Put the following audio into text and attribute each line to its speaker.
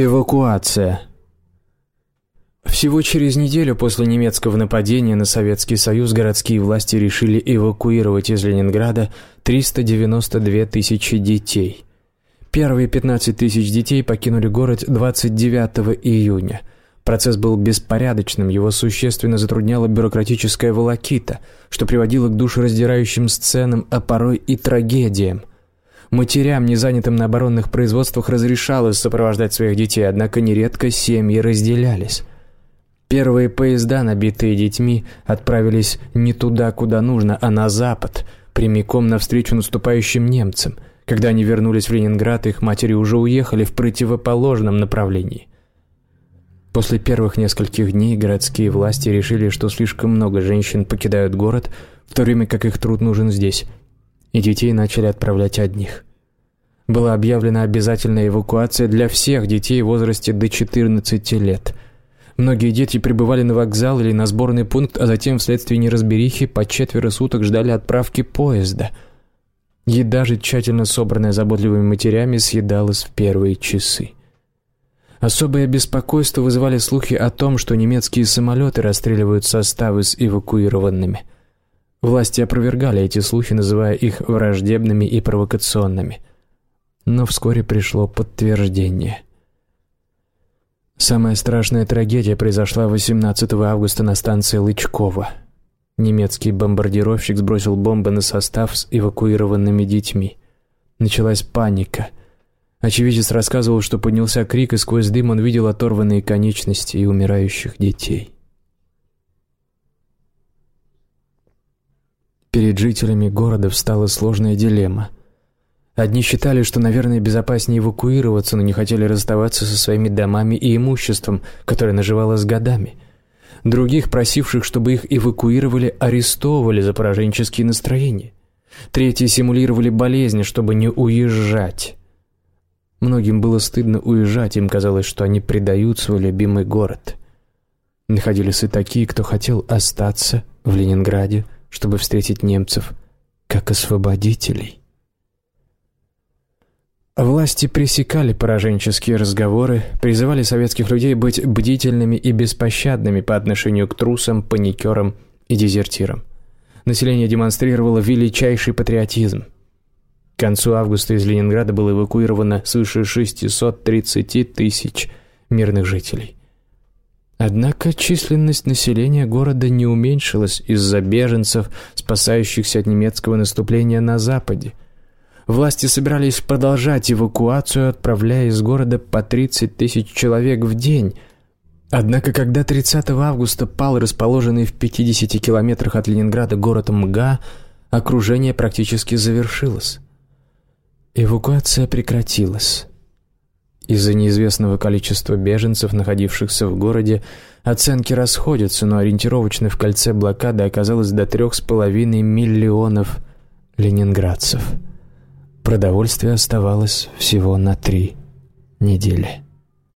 Speaker 1: Эвакуация. Всего через неделю после немецкого нападения на Советский Союз городские власти решили эвакуировать из Ленинграда 392 тысячи детей. Первые 15 тысяч детей покинули город 29 июня. Процесс был беспорядочным, его существенно затрудняла бюрократическая волокита, что приводило к душераздирающим сценам, а порой и трагедиям. Матерям, не занятым на оборонных производствах, разрешалось сопровождать своих детей, однако нередко семьи разделялись. Первые поезда, набитые детьми, отправились не туда, куда нужно, а на запад, прямиком навстречу наступающим немцам. Когда они вернулись в Ленинград, их матери уже уехали в противоположном направлении. После первых нескольких дней городские власти решили, что слишком много женщин покидают город, в то время как их труд нужен здесь – и детей начали отправлять одних. Была объявлена обязательная эвакуация для всех детей в возрасте до 14 лет. Многие дети прибывали на вокзал или на сборный пункт, а затем вследствие неразберихи по четверо суток ждали отправки поезда. Еда же, тщательно собранная заботливыми матерями, съедалась в первые часы. Особое беспокойство вызывали слухи о том, что немецкие самолеты расстреливают составы с эвакуированными – Власти опровергали эти слухи, называя их враждебными и провокационными. Но вскоре пришло подтверждение. Самая страшная трагедия произошла 18 августа на станции Лычково. Немецкий бомбардировщик сбросил бомбы на состав с эвакуированными детьми. Началась паника. Очевидец рассказывал, что поднялся крик, и сквозь дым он видел оторванные конечности и умирающих детей. Перед жителями города встала сложная дилемма. Одни считали, что, наверное, безопаснее эвакуироваться, но не хотели расставаться со своими домами и имуществом, которое наживалось годами. Других, просивших, чтобы их эвакуировали, арестовывали за пораженческие настроения. Третьи симулировали болезни, чтобы не уезжать. Многим было стыдно уезжать, им казалось, что они предают свой любимый город. Находились и такие, кто хотел остаться в Ленинграде, чтобы встретить немцев как освободителей. Власти пресекали пораженческие разговоры, призывали советских людей быть бдительными и беспощадными по отношению к трусам, паникерам и дезертирам. Население демонстрировало величайший патриотизм. К концу августа из Ленинграда было эвакуировано свыше 630 тысяч мирных жителей. Однако численность населения города не уменьшилась из-за беженцев, спасающихся от немецкого наступления на западе. Власти собирались продолжать эвакуацию, отправляя из города по 30 тысяч человек в день. Однако, когда 30 августа пал расположенный в 50 километрах от Ленинграда город Мга, окружение практически завершилось. Эвакуация прекратилась. Из-за неизвестного количества беженцев, находившихся в городе, оценки расходятся, но ориентировочно в кольце блокады оказалось до трех с половиной миллионов ленинградцев. Продовольствие оставалось всего на три недели.